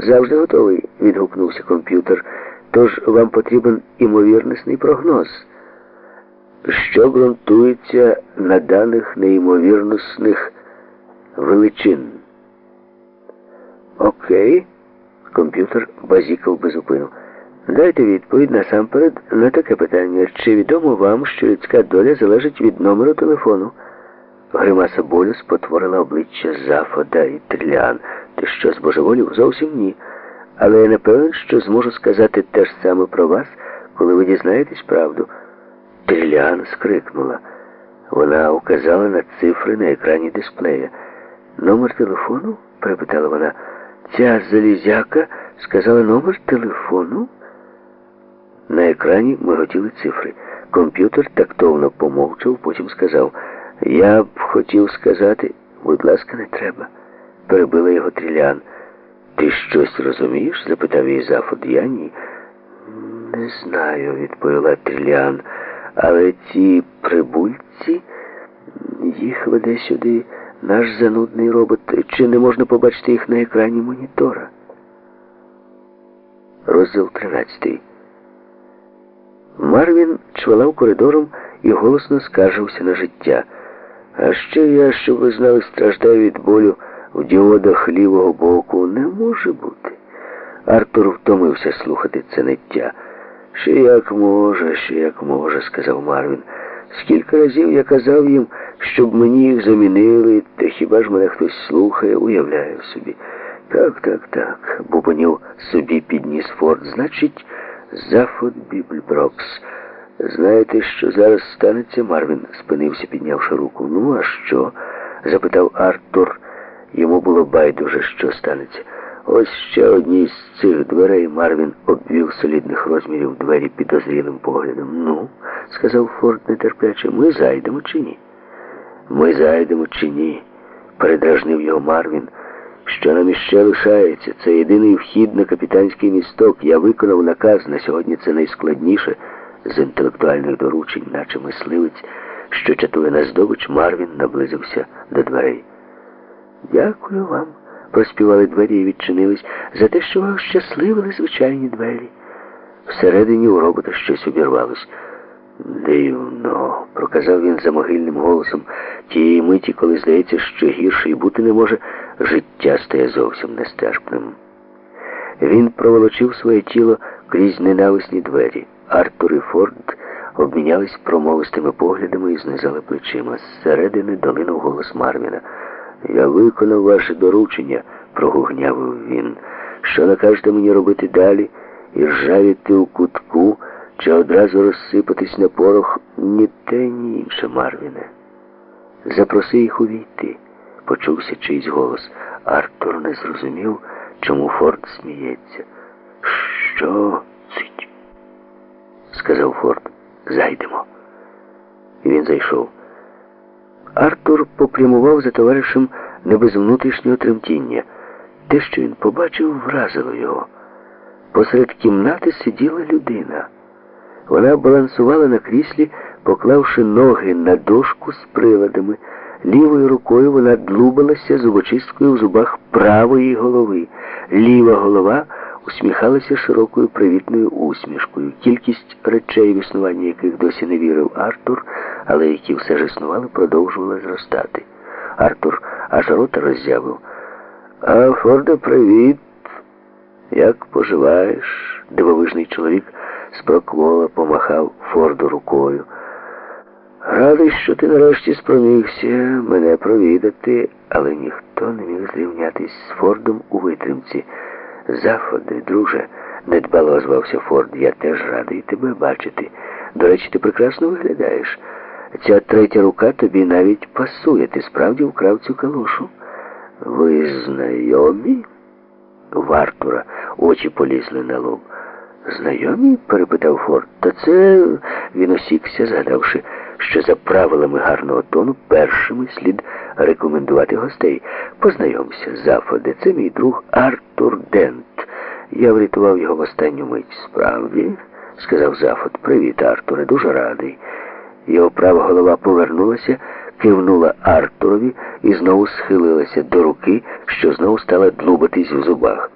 Завжди готовий, відгукнувся комп'ютер. Тож вам потрібен імовірнісний прогноз, що ґрунтується на даних неймовірностних величин. Окей, комп'ютер базікав безупину. Дайте відповідь насамперед на таке питання. Чи відомо вам, що людська доля залежить від номеру телефону? Гримаса болю спотворила обличчя Зафода і Триліан. Ти що, збожеволів? Зовсім ні. Але я не певен, що зможу сказати те ж саме про вас, коли ви дізнаєтесь правду. Триліан скрикнула. Вона указала на цифри на екрані дисплея. Номер телефону? перепитала вона. Ця залізяка сказала номер телефону? На екрані миготіли цифри. Комп'ютер тактовно помовчав, потім сказав, я б хотів сказати, будь ласка, не треба. Перебила його Трілян. Ти щось розумієш? запитав її Зафод. Я ні. Не знаю, відповіла Трілян. Але ці прибульці, їх веде сюди наш занудний робот. Чи не можна побачити їх на екрані монітора? Розділ 13. Марвін чвалав коридором і голосно скаржився на життя. А ще я, щоб ви знали, страждаю від болю в діодах лівого боку. Не може бути. Артур втомився слухати це ниття. Ще як може, ще як може, сказав Марвін. Скільки разів я казав їм, щоб мені їх замінили, та хіба ж мене хтось слухає, уявляю собі. Так, так, так, бубонів собі підніс Форд. Значить, Зафот Бібльброкс. Знаєте, що зараз станеться? Марвін спинився, піднявши руку. Ну, а що? запитав Артур. Йому було байдуже, що станеться. Ось ще одній з цих дверей Марвін обвів солідних розмірів двері підозрілим поглядом. Ну, сказав Форд нетерпляче, ми зайдемо чи ні? Ми зайдемо чи ні? передражнив його Марвін. Що нам іще лишається? Це єдиний вхід на капітанський місток. Я виконав наказ. На сьогодні це найскладніше з інтелектуальних доручень, наче мисливець, що чатує на здобич, Марвін наблизився до дверей. Дякую вам, проспівали двері і відчинились, за те, що ви щасливили звичайні двері. Всередині у робота щось обірвалось. Дивно, проказав він за могильним голосом, тієї миті, коли здається, що гірше і бути не може, життя стає зовсім нестерпним. Він проволочив своє тіло крізь ненависні двері. Артур і Форд обмінялись промовистими поглядами і знизали плечима. Зсередини долинув голос Марвіна. Я виконав ваше доручення, прогугнявив він. Що накажете мені робити далі? І ржавіти у кутку, чи одразу розсипатись на порох ні те, ні інше, Марвіне. Запроси їх увійти, почувся чийсь голос. Артур не зрозумів, чому Форд сміється. Що? Цить? сказав Форд. Зайдемо. І він зайшов. Артур попрямував за товаришем не без внутрішнього тремтіння. Те, що він побачив, вразило його. Посеред кімнати сиділа людина. Вона балансувала на кріслі, поклавши ноги на дошку з приладами. Лівою рукою вона длубалася зубочисткою в зубах правої голови. Ліва голова усміхалася широкою привітною усмішкою. Кількість речей, в існування яких досі не вірив Артур, але які все ж існували, продовжувала зростати. Артур аж рота роззявив. А Форда, привіт. Як поживаєш? Дивовижний чоловік спроквола помахав Форду рукою. Радий, що ти нарешті спромігся мене провідати, але ніхто не міг зрівнятись з Фордом у витримці. Заходи, друже, недбало озвався Форд. Я теж радий тебе бачити. До речі, ти прекрасно виглядаєш. Ця третя рука тобі навіть пасує. Ти справді вкрав цю калошу. Ви знайомі? В Артура очі полізли на лоб. Знайомі? перепитав Форд. Та це він осікся, згадавши, що за правилами гарного тону першими слід рекомендувати гостей. Познайомся, Зафоде, це мій друг Артур Дент. Я врятував його в останню мить. Справді, сказав Зафод. Привіт, Артуре, дуже радий. Його права голова повернулася, кивнула Артурові і знову схилилася до руки, що знову стала длубатись в зубах.